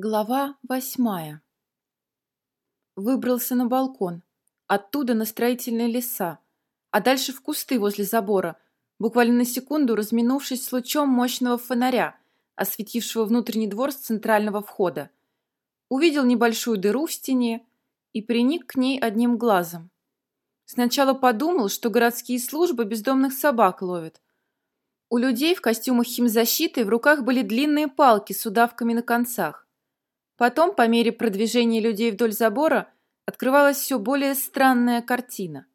Глава восьмая Выбрался на балкон, оттуда на строительные леса, а дальше в кусты возле забора, буквально на секунду разминувшись с лучом мощного фонаря, осветившего внутренний двор с центрального входа. Увидел небольшую дыру в стене и приник к ней одним глазом. Сначала подумал, что городские службы бездомных собак ловят. У людей в костюмах химзащиты в руках были длинные палки с удавками на концах. Потом, по мере продвижения людей вдоль забора, открывалась все более странная картина.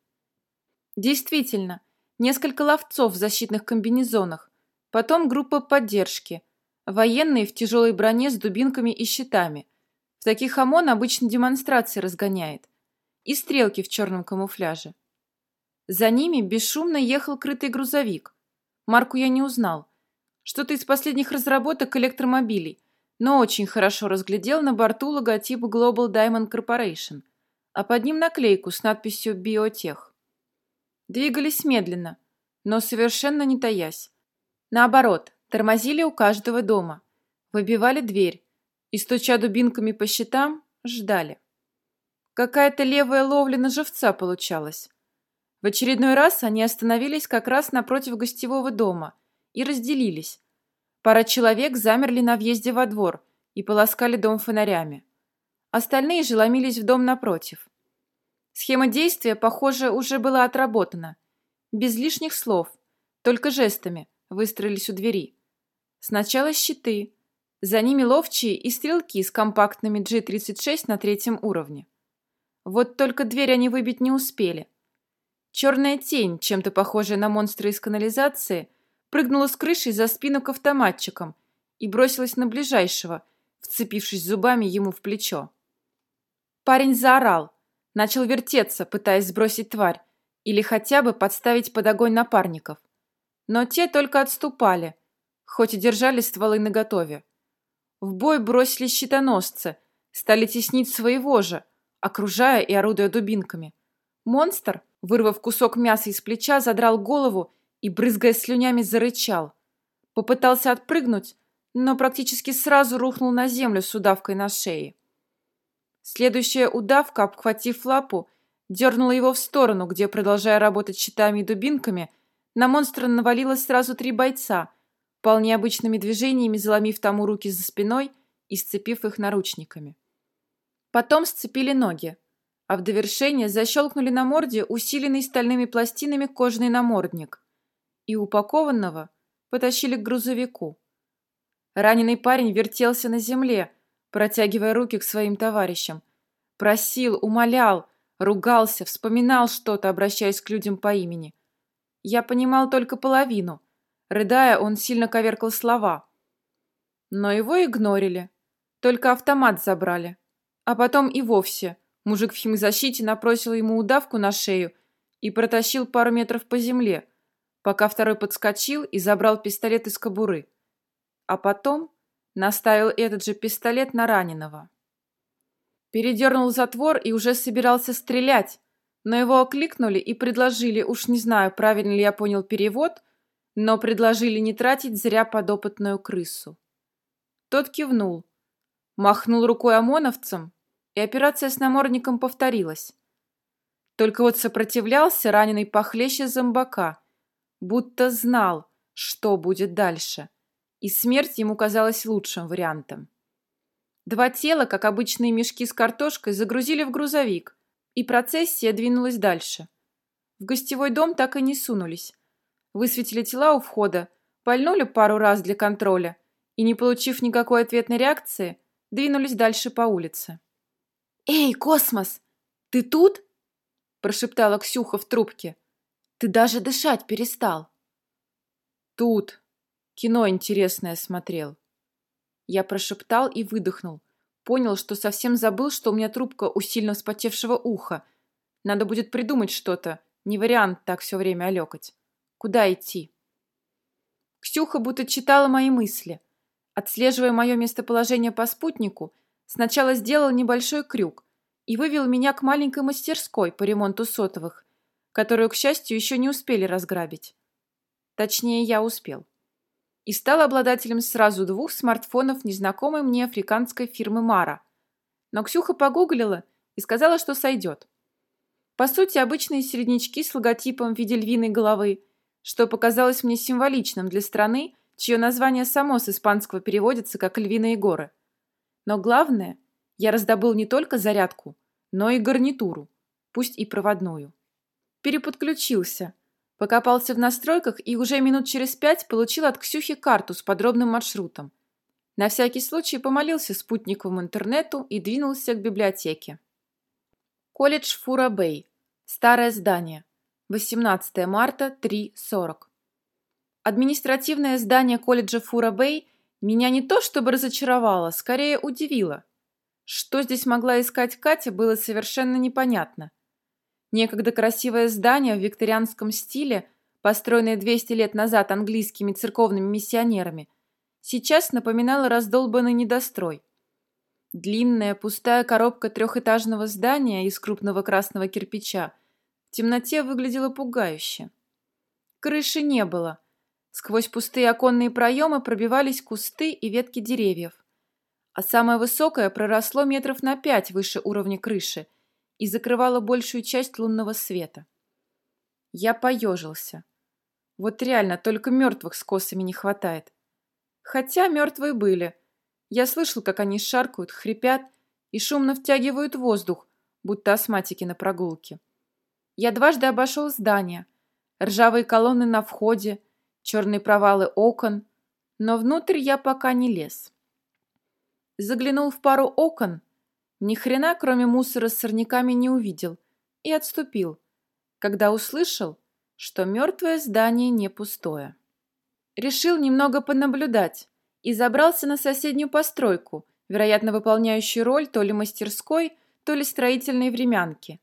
Действительно, несколько ловцов в защитных комбинезонах, потом группа поддержки, военные в тяжелой броне с дубинками и щитами. В таких ОМОН обычно демонстрации разгоняет. И стрелки в черном камуфляже. За ними бесшумно ехал крытый грузовик. Марку я не узнал. Что-то из последних разработок электромобилей, но очень хорошо разглядел на борту логотип Global Diamond Corporation, а под ним наклейку с надписью «Биотех». Двигались медленно, но совершенно не таясь. Наоборот, тормозили у каждого дома, выбивали дверь и, стуча дубинками по щитам, ждали. Какая-то левая ловля на живца получалась. В очередной раз они остановились как раз напротив гостевого дома и разделились, Пара человек замерли на въезде во двор и полоскали дом фонарями. Остальные же ломились в дом напротив. Схема действия, похоже, уже была отработана. Без лишних слов, только жестами выстроились у двери. Сначала щиты, за ними ловчие и стрелки с компактными G36 на третьем уровне. Вот только дверь они выбить не успели. Черная тень, чем-то похожая на монстра из канализации, прыгнула с крыши за спину к автоматчикам и бросилась на ближайшего, вцепившись зубами ему в плечо. Парень заорал, начал вертеться, пытаясь сбросить тварь или хотя бы подставить под огонь напарников. Но те только отступали, хоть и держали стволы наготове. В бой бросились щитоносцы, стали теснить своего же, окружая и орудуя дубинками. Монстр, вырвав кусок мяса из плеча, задрал голову и, брызгая слюнями, зарычал. Попытался отпрыгнуть, но практически сразу рухнул на землю с удавкой на шее. Следующая удавка, обхватив лапу, дернула его в сторону, где, продолжая работать щитами и дубинками, на монстра навалилось сразу три бойца, вполне обычными движениями заломив тому руки за спиной и сцепив их наручниками. Потом сцепили ноги, а в довершение защелкнули на морде усиленный стальными пластинами кожаный намордник и упакованного потащили к грузовику. Раненый парень вертелся на земле, протягивая руки к своим товарищам. Просил, умолял, ругался, вспоминал что-то, обращаясь к людям по имени. Я понимал только половину. Рыдая, он сильно коверкал слова. Но его игнорили. Только автомат забрали. А потом и вовсе мужик в химзащите напросил ему удавку на шею и протащил пару метров по земле, пока второй подскочил и забрал пистолет из кобуры. А потом наставил этот же пистолет на раненого. Передернул затвор и уже собирался стрелять, но его окликнули и предложили, уж не знаю, правильно ли я понял перевод, но предложили не тратить зря подопытную крысу. Тот кивнул, махнул рукой ОМОНовцам, и операция с намордником повторилась. Только вот сопротивлялся раненый похлеще зомбака – будто знал, что будет дальше, и смерть ему казалась лучшим вариантом. Два тела, как обычные мешки с картошкой, загрузили в грузовик, и процессия двинулась дальше. В гостевой дом так и не сунулись. Высветили тела у входа, пальнули пару раз для контроля и, не получив никакой ответной реакции, двинулись дальше по улице. «Эй, Космос, ты тут?» – прошептала Ксюха в трубке. Ты даже дышать перестал. Тут. Кино интересное смотрел. Я прошептал и выдохнул. Понял, что совсем забыл, что у меня трубка у сильно вспотевшего уха. Надо будет придумать что-то. Не вариант так все время олекать. Куда идти? Ксюха будто читала мои мысли. Отслеживая мое местоположение по спутнику, сначала сделал небольшой крюк и вывел меня к маленькой мастерской по ремонту сотовых, которую, к счастью, еще не успели разграбить. Точнее, я успел. и стал обладателем сразу двух смартфонов незнакомой мне африканской фирмы Мара. Но Ксюха погуглила и сказала, что сойдет. По сути, обычные середнячки с логотипом в виде львиной головы, что показалось мне символичным для страны, чье название само с испанского переводится как «Львиные горы». Но главное, я раздобыл не только зарядку, но и гарнитуру, пусть и проводную. Переподключился, покопался в настройках и уже минут через пять получил от Ксюхи карту с подробным маршрутом. На всякий случай помолился спутниковому интернету и двинулся к библиотеке. Колледж Фура-Бэй. Старое здание. 18 марта, 3.40. Административное здание колледжа Фура-Бэй меня не то чтобы разочаровало, скорее удивило. Что здесь могла искать Катя, было совершенно непонятно. Некогда красивое здание в викторианском стиле, построенное 200 лет назад английскими церковными миссионерами, сейчас напоминало раздолбанный недострой – Длинная пустая коробка трехэтажного здания из крупного красного кирпича в темноте выглядела пугающе. Крыши не было. Сквозь пустые оконные проемы пробивались кусты и ветки деревьев. А самое высокое проросло метров на пять выше уровня крыши и закрывало большую часть лунного света. Я поежился. Вот реально, только мертвых с косами не хватает. Хотя мертвые были – я слышал, как они шаркают, хрипят и шумно втягивают воздух, будто астматики на прогулке. Я дважды обошел здание. Ржавые колонны на входе, черные провалы окон, но внутрь я пока не лез. Заглянул в пару окон, ни хрена, кроме мусора с сорняками, не увидел и отступил, когда услышал, что мертвое здание не пустое. Решил немного понаблюдать, и забрался на соседнюю постройку, вероятно, выполняющую роль то ли мастерской, то ли строительной времянки.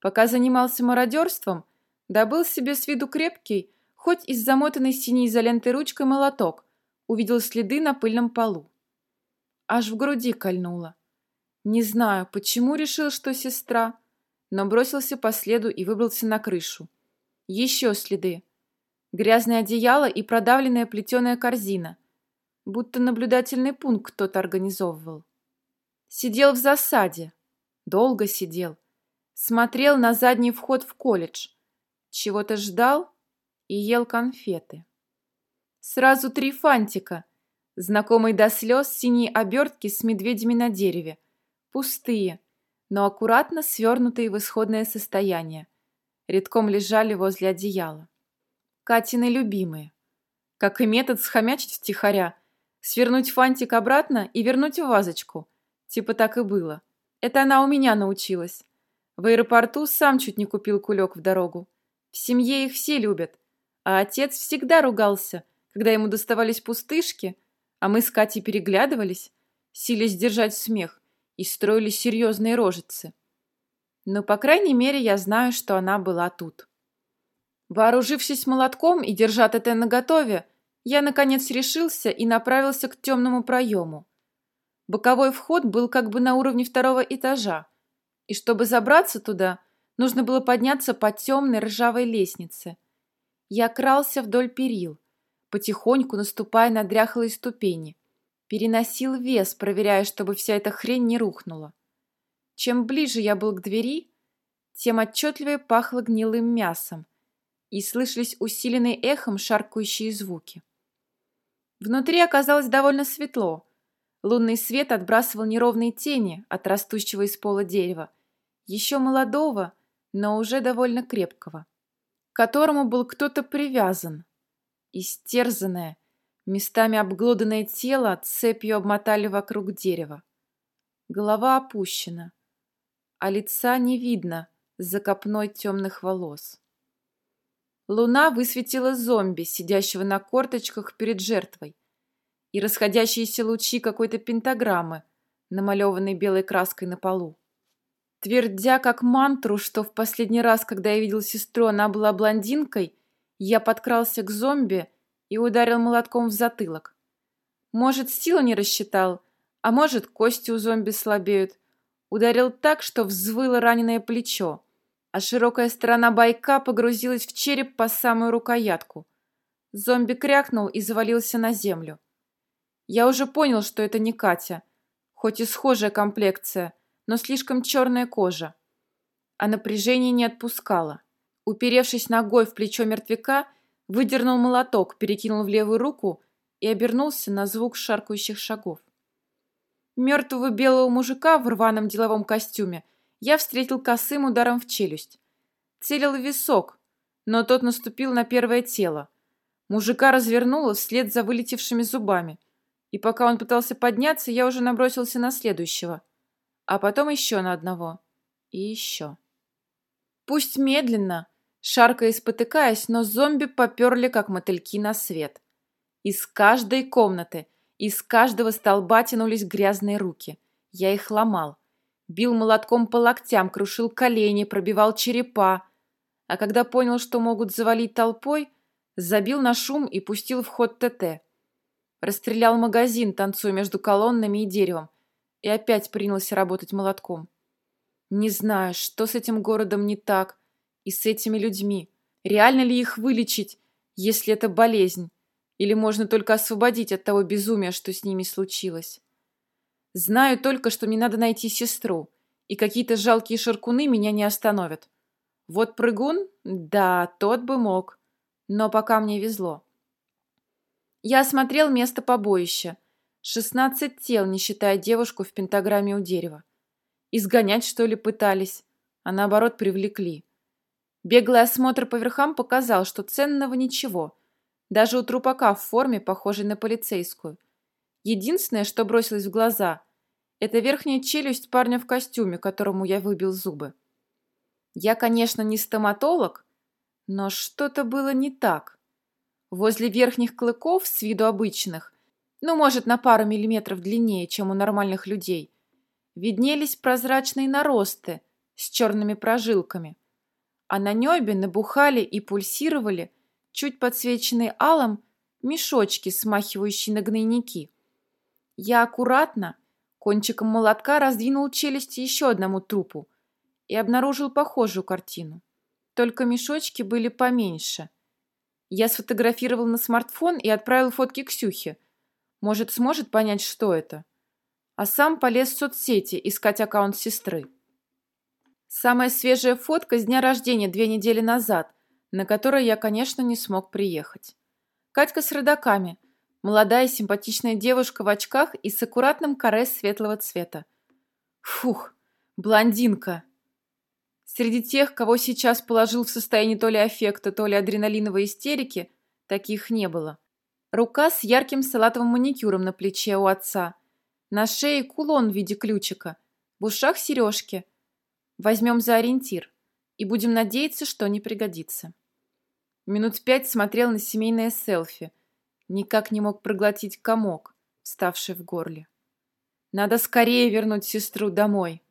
Пока занимался мародерством, добыл себе с виду крепкий, хоть из замотанной синей изолентой ручкой молоток, увидел следы на пыльном полу. Аж в груди кольнуло. Не знаю, почему решил, что сестра, но бросился по следу и выбрался на крышу. Еще следы. Грязное одеяло и продавленная плетеная корзина – будто наблюдательный пункт кто-то организовывал. Сидел в засаде. Долго сидел. Смотрел на задний вход в колледж. Чего-то ждал и ел конфеты. Сразу три фантика. Знакомые до слез синие обертки с медведями на дереве. Пустые, но аккуратно свернутые в исходное состояние. Редком лежали возле одеяла. Катины любимые. Как и метод схомячить втихаря – Свернуть фантик обратно и вернуть в вазочку. Типа так и было. Это она у меня научилась. В аэропорту сам чуть не купил кулек в дорогу. В семье их все любят. А отец всегда ругался, когда ему доставались пустышки, а мы с Катей переглядывались, силясь сдержать смех, и строили серьезные рожицы. Но, по крайней мере, я знаю, что она была тут. Вооружившись молотком и держа ТТ наготове, я, наконец, решился и направился к темному проему. Боковой вход был как бы на уровне второго этажа, и чтобы забраться туда, нужно было подняться по темной ржавой лестнице. Я крался вдоль перил, потихоньку наступая на дряхлые ступени, переносил вес, проверяя, чтобы вся эта хрень не рухнула. Чем ближе я был к двери, тем отчетливее пахло гнилым мясом, и слышались усиленные эхом шаркающие звуки. Внутри оказалось довольно светло. Лунный свет отбрасывал неровные тени от растущего из пола дерева, еще молодого, но уже довольно крепкого, к которому был кто-то привязан. Истерзанное, местами обглоданное тело цепью обмотали вокруг дерева. Голова опущена, а лица не видно за копной темных волос. Луна высветила зомби, сидящего на корточках перед жертвой, и расходящиеся лучи какой-то пентаграммы, намалеванной белой краской на полу. Твердя как мантру, что в последний раз, когда я видел сестру, она была блондинкой, я подкрался к зомби и ударил молотком в затылок. Может, силу не рассчитал, а может, кости у зомби слабеют. Ударил так, что взвыло раненое плечо а широкая сторона байка погрузилась в череп по самую рукоятку. Зомби крякнул и завалился на землю. Я уже понял, что это не Катя, хоть и схожая комплекция, но слишком черная кожа. А напряжение не отпускало. Уперевшись ногой в плечо мертвяка, выдернул молоток, перекинул в левую руку и обернулся на звук шаркающих шагов. Мертвого белого мужика в рваном деловом костюме я встретил косым ударом в челюсть. Целил в висок, но тот наступил на первое тело. Мужика развернуло вслед за вылетевшими зубами. И пока он пытался подняться, я уже набросился на следующего. А потом еще на одного. И еще. Пусть медленно, шаркая и спотыкаясь, но зомби поперли, как мотыльки на свет. Из каждой комнаты, из каждого столба тянулись грязные руки. Я их ломал. Бил молотком по локтям, крушил колени, пробивал черепа. А когда понял, что могут завалить толпой, забил на шум и пустил в ход ТТ. Расстрелял магазин, танцуя между колоннами и деревом, и опять принялся работать молотком. Не знаю, что с этим городом не так, и с этими людьми. Реально ли их вылечить, если это болезнь? Или можно только освободить от того безумия, что с ними случилось? Знаю только, что мне надо найти сестру, и какие-то жалкие шаркуны меня не остановят. Вот прыгун? Да, тот бы мог. Но пока мне везло. Я осмотрел место побоища. Шестнадцать тел, не считая девушку в пентаграмме у дерева. Изгонять, что ли, пытались, а наоборот привлекли. Беглый осмотр по верхам показал, что ценного ничего. Даже у трупака в форме, похожей на полицейскую. Единственное, что бросилось в глаза, это верхняя челюсть парня в костюме, которому я выбил зубы. Я, конечно, не стоматолог, но что-то было не так. Возле верхних клыков, с виду обычных, ну, может, на пару миллиметров длиннее, чем у нормальных людей, виднелись прозрачные наросты с черными прожилками, а на небе набухали и пульсировали, чуть подсвеченные алом, мешочки, смахивающие на гнойники. Я аккуратно, кончиком молотка раздвинул челюсть еще одному трупу, и обнаружил похожую картину. Только мешочки были поменьше. Я сфотографировал на смартфон и отправил фотки Ксюхе. Может, сможет понять, что это. А сам полез в соцсети искать аккаунт сестры. Самая свежая фотка с дня рождения две недели назад, на которой я, конечно, не смог приехать. Катька с родаками. Молодая симпатичная девушка в очках и с аккуратным каре светлого цвета. Фух, блондинка. Среди тех, кого сейчас положил в состояние то ли аффекта, то ли адреналиновой истерики, таких не было. Рука с ярким салатовым маникюром на плече у отца. На шее кулон в виде ключика. В ушах сережки. Возьмем за ориентир. И будем надеяться, что не пригодится. Минут пять смотрел на семейное селфи. Никак не мог проглотить комок, вставший в горле. Надо скорее вернуть сестру домой.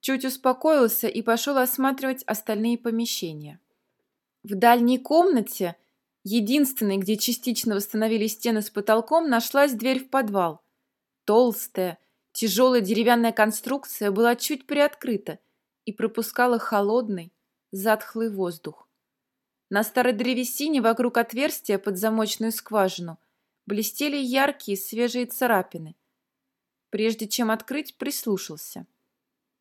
Чуть успокоился и пошел осматривать остальные помещения. В дальней комнате, единственной, где частично восстановились стены с потолком, нашлась дверь в подвал. Толстая, тяжелая деревянная конструкция была чуть приоткрыта и пропускала холодный, затхлый воздух. На старой древесине вокруг отверстия под замочную скважину блестели яркие свежие царапины. Прежде чем открыть, прислушался.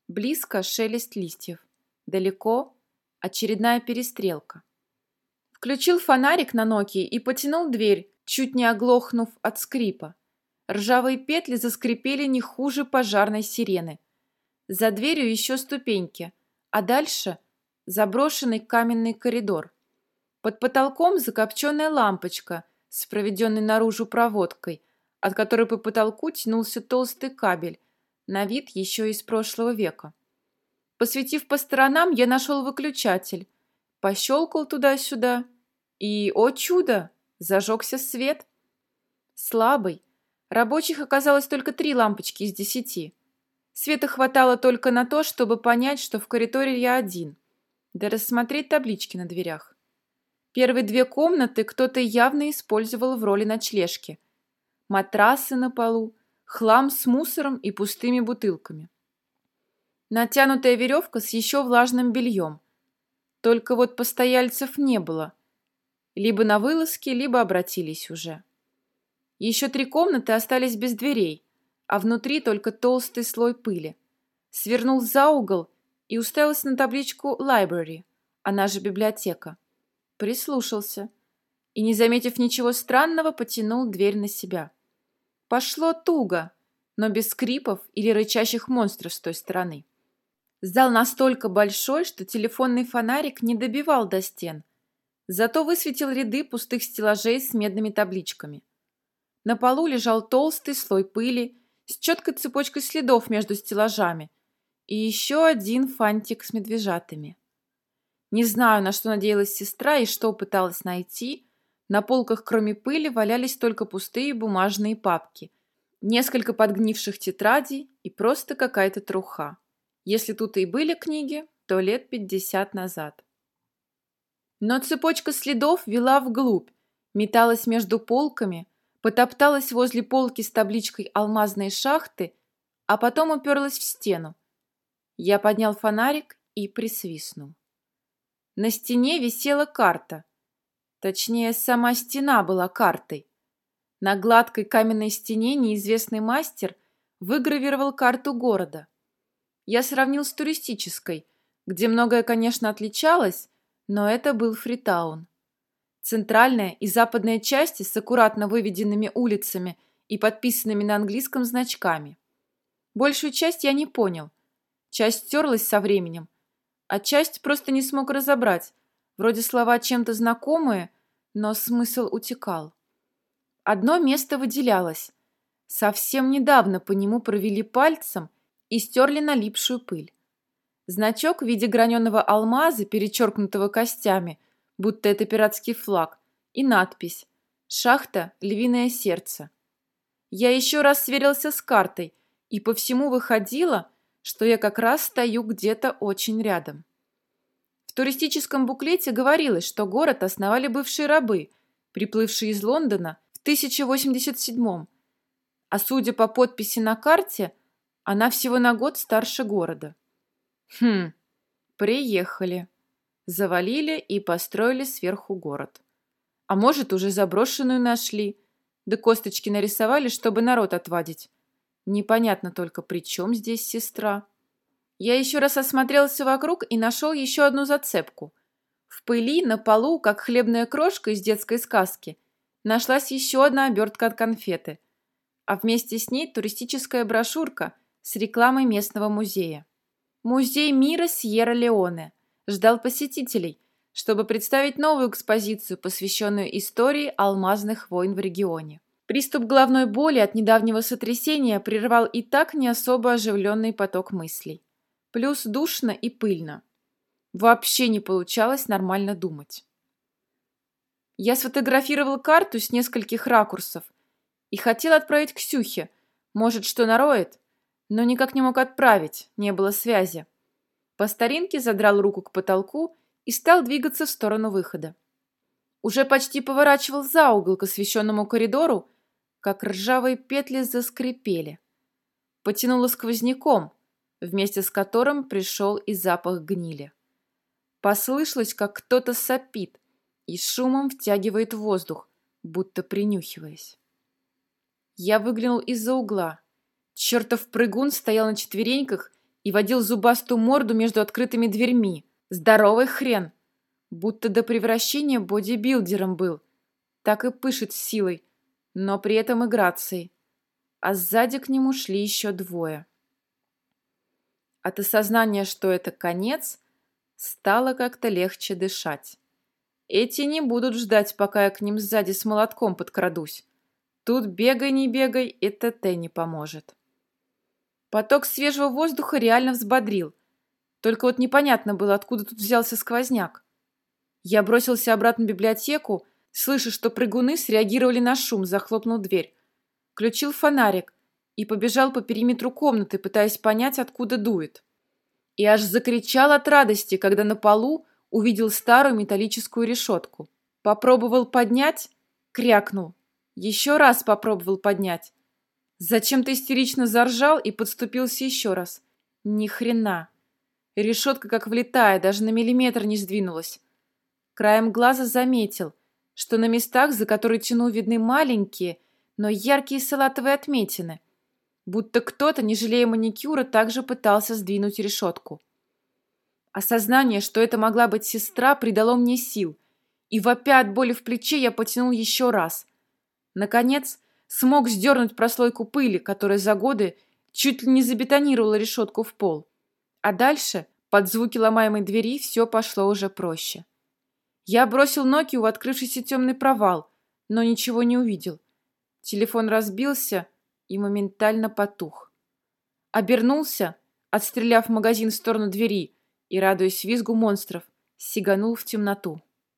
Близко шелест листьев. Далеко очередная перестрелка. Включил фонарик на Nokia и потянул дверь, чуть не оглохнув от скрипа. Ржавые петли заскрипели не хуже пожарной сирены. За дверью еще ступеньки, а дальше заброшенный каменный коридор. Под потолком закопченная лампочка с проведенной наружу проводкой, от которой по потолку тянулся толстый кабель, на вид еще из прошлого века. Посветив по сторонам, я нашел выключатель, пощелкал туда-сюда, и, о чудо, зажегся свет. Слабый. Рабочих оказалось только три лампочки из десяти. Света хватало только на то, чтобы понять, что в коридоре я один, да рассмотреть таблички на дверях. Первые две комнаты кто-то явно использовал в роли ночлежки. Матрасы на полу, хлам с мусором и пустыми бутылками. Натянутая веревка с еще влажным бельем. Только вот постояльцев не было. Либо на вылазке, либо обратились уже. Еще три комнаты остались без дверей, а внутри только толстый слой пыли. Свернул за угол и уставился на табличку «Library», она же библиотека. Прислушался и, не заметив ничего странного, потянул дверь на себя. Пошло туго, но без скрипов или рычащих монстров с той стороны. Зал настолько большой, что телефонный фонарик не добивал до стен, зато высветил ряды пустых стеллажей с медными табличками. На полу лежал толстый слой пыли с четкой цепочкой следов между стеллажами и еще один фантик с медвежатами. Не знаю, на что надеялась сестра и что пыталась найти. На полках, кроме пыли, валялись только пустые бумажные папки, несколько подгнивших тетрадей и просто какая-то труха. Если тут и были книги, то лет пятьдесят назад. Но цепочка следов вела вглубь, металась между полками, потопталась возле полки с табличкой «Алмазные шахты», а потом уперлась в стену. Я поднял фонарик и присвистнул. На стене висела карта. Точнее, сама стена была картой. На гладкой каменной стене неизвестный мастер выгравировал карту города. Я сравнил с туристической, где многое, конечно, отличалось, но это был Фритаун. Центральная и западная части с аккуратно выведенными улицами и подписанными на английском значками. Большую часть я не понял. Часть стерлась со временем, а часть просто не смог разобрать. Вроде слова чем-то знакомые, но смысл утекал. Одно место выделялось. Совсем недавно по нему провели пальцем и стерли налипшую пыль. Значок в виде граненого алмаза, перечеркнутого костями, будто это пиратский флаг, и надпись «Шахта Львиное сердце». Я еще раз сверился с картой, и по всему выходило, что я как раз стою где-то очень рядом. В туристическом буклете говорилось, что город основали бывшие рабы, приплывшие из Лондона в 1087 а судя по подписи на карте, она всего на год старше города. Хм, приехали. Завалили и построили сверху город. А может, уже заброшенную нашли, да косточки нарисовали, чтобы народ отвадить. Непонятно только, при чем здесь сестра. Я еще раз осмотрелся вокруг и нашел еще одну зацепку. В пыли на полу, как хлебная крошка из детской сказки, нашлась еще одна обертка от конфеты, а вместе с ней туристическая брошюрка с рекламой местного музея. Музей мира Сьерра-Леоне ждал посетителей, чтобы представить новую экспозицию, посвященную истории алмазных войн в регионе. Приступ головной боли от недавнего сотрясения прервал и так не особо оживленный поток мыслей. Плюс душно и пыльно. Вообще не получалось нормально думать. Я сфотографировал карту с нескольких ракурсов и хотел отправить Ксюхе. Может, что нароет? Но никак не мог отправить, не было связи. По старинке задрал руку к потолку и стал двигаться в сторону выхода. Уже почти поворачивал за угол к освещенному коридору, как ржавые петли заскрипели. Потянуло сквозняком, вместе с которым пришел и запах гнили. Послышалось, как кто-то сопит и шумом втягивает воздух, будто принюхиваясь. Я выглянул из-за угла. Чертов прыгун стоял на четвереньках и водил зубастую морду между открытыми дверьми. Здоровый хрен! Будто до превращения бодибилдером был. Так и пышет силой, но при этом и грацией. А сзади к нему шли еще двое. От осознания, что это конец, стало как-то легче дышать. Эти не будут ждать, пока я к ним сзади с молотком подкрадусь. Тут бегай, не бегай, это ТТ не поможет. Поток свежего воздуха реально взбодрил. Только вот непонятно было, откуда тут взялся сквозняк. Я бросился обратно в библиотеку, слыша, что прыгуны среагировали на шум, захлопнул дверь. Включил фонарик и побежал по периметру комнаты, пытаясь понять, откуда дует. И аж закричал от радости, когда на полу увидел старую металлическую решетку. Попробовал поднять, крякнул. Еще раз попробовал поднять. Зачем-то истерично заржал и подступился еще раз. Ни хрена. Решетка как влетая, даже на миллиметр не сдвинулась. Краем глаза заметил, что на местах, за которые тянул, видны маленькие, но яркие салатовые отметины, будто кто-то, не жалея маникюра, также пытался сдвинуть решетку. Осознание, что это могла быть сестра, придало мне сил, и, вопя от боли в плече, я потянул еще раз. Наконец, смог сдернуть прослойку пыли, которая за годы чуть ли не забетонировала решетку в пол. А дальше, под звуки ломаемой двери, все пошло уже проще. Я бросил Нокию в открывшийся темный провал, но ничего не увидел. Телефон разбился и моментально потух. Обернулся, отстреляв магазин в сторону двери и, радуясь визгу монстров, сиганул в темноту.